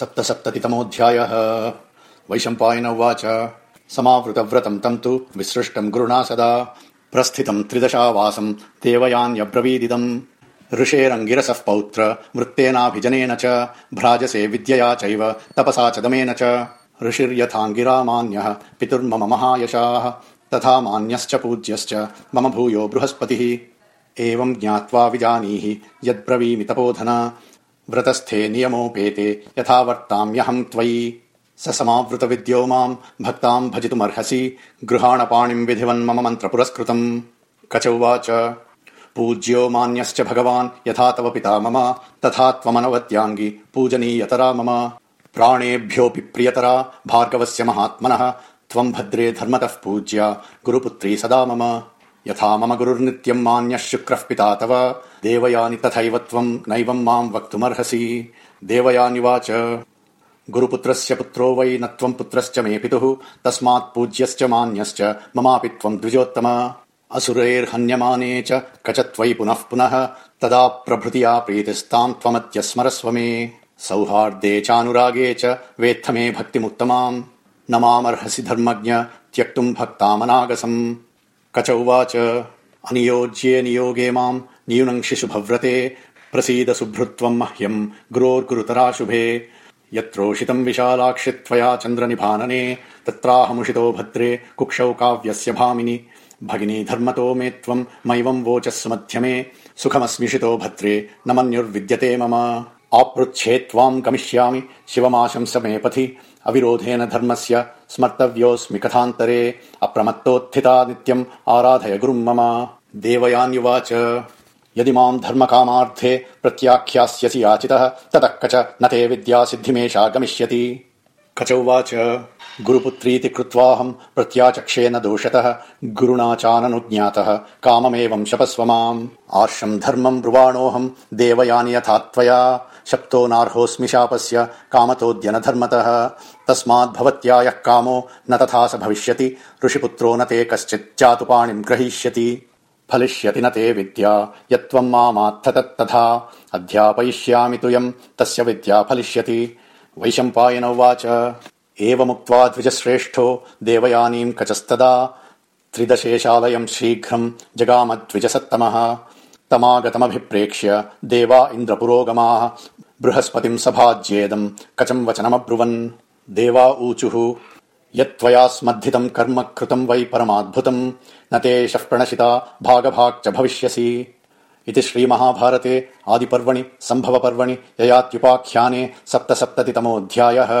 सप्तसप्ततितमोऽध्यायः। वैशम्पायन उवाच। समावृतव्रतम् तम् तु विसृष्टम् गुरुणा सदा। प्रस्थितम् त्रिदशावासम् देवयान्यब्रवीदिदम्। ऋषेरङ्गिरसः पौत्र वृत्तेनाभिजनेन च भ्राजसे विद्यया चैव तपसा च दमेन च। ऋषिर्यथाङ्गिरा मान्यः पितुर्मम महायशाः तथा मान्यश्च पूज्यश्च मम भूयो बृहस्पतिः। एवम् ज्ञात्वा विजानीहि यद्ब्रवीमि तपोधन व्रतस्थे नियमोपेते यथा वर्ताम्यहम् त्वयि। स समावृत विद्यो माम् भक्ताम् भजितुमर्हसि गृहाणपाणिम् विधिवन् मम मन्त्र पुरस्कृतम् कच उवाच पूज्यो मान्यश्च भगवान् यथा तव पिता मम। तथा त्वमनवद्याङ्गि पूजनीयतरा मम। प्राणेभ्योऽपि प्रियतरा भार्गवस्य महात्मनः। त्वम् भद्रे धर्मतः पूज्या गुरुपुत्री सदा मम यथा मम गुरुर्नित्यम् मान्यः शुक्रः पिता तव। देवयानि तथैव त्वम् नैवम् माम् वक्तुमर्हसि। देवयानिवाच गुरुपुत्रस्य पुत्रो वै न त्वम् पुत्रश्च मे पितुः। तस्मात् पूज्यश्च मान्यश्च। ममापि त्वम् द्विजोत्तम। असुरैर्हन्यमाने च कच त्वयि पुनः पुनः। तदा प्रभृतिया प्रीतिस्ताम् त्वमत्य स्मरस्व मे। सौहार्दे चानुरागे च वेत्थ मे भक्तिमुत्तमाम्। न मामर्हसि धर्मज्ञ त्यक्तुम् भक्तामनागसम् कच उवाच। अनियोज्ये नियोगे माम् नियुनङ्क्षि शुभव्रते प्रसीद सुभृत्वम् मह्यम् गुरोर्गुरुतराशुभे यत्रोषितम् विशालाक्षि त्वया चन्द्रनिभानने तत्राहमुषितो भद्रे कुक्षौ काव्यस्य भामिनि। भगिनी धर्मतो मे त्वम् मैवम् वोचस्व मध्यमे सुखमस्मिषितो भद्रे न मन्युर्विद्यते मम आपृच्छे त्वाम् गमिष्यामि शिवमाशंस मे पथि। अविरोधेन धर्मस्य स्मर्तव्योऽस्मि कथान्तरे। अप्रमत्तोत्थिता नित्यम् आराधय गुरुम् मम। देवयान्युवाच। यदि माम् धर्मकामार्थे प्रत्याख्यास्यसि याचितः ततः कच न ते विद्या सिद्धिमेषा गमिष्यति कच उवाच गुरुपुत्रीति कृत्वाहम् प्रत्याचक्षेन दोषतः गुरुणा चाननुज्ञातः काममेवम् शपस्व माम्। आर्षम् धर्मम् ब्रुवाणोऽहम् देवयानि यथा त्वया। शप्तो नार्होऽस्मि शापस्य कामतोऽद्य न धर्मतः तस्माद्भवत्या यः कामो न तथा स भविष्यति। ऋषिपुत्रो न ते कश्चित् चातुपाणिम् ग्रहीष्यति। फलिष्यति न ते विद्या। यत्त्वम् मामात्थ तत्तथा अध्यापयिष्यामि तुयम् तस्य विद्या फलिष्यति वैशम्पायन उवाच एवमुक्त्वा द्विजश्रेष्ठो देवयानीम् कचस्तदा। त्रिदशेशालयम् शीघ्रम् जगामद्विजसत्तमः। तमागतमभिप्रेक्ष्य देवा इन्द्रपुरोगमाः। बृहस्पतिम् सभाज्येदम् कचम् वचनमब्रुवन्। देवा ऊचुः। यत्त्वयास्मद्धितम् कर्म कृतम् वै परमाद्भुतम्। न तेषः प्रणशिता भागभाक् च भविष्यसि इति श्रीमहाभारते आदिपर्वणि सम्भवपर्वणि ययात्युपाख्याने सप्तसप्ततितमोऽध्यायः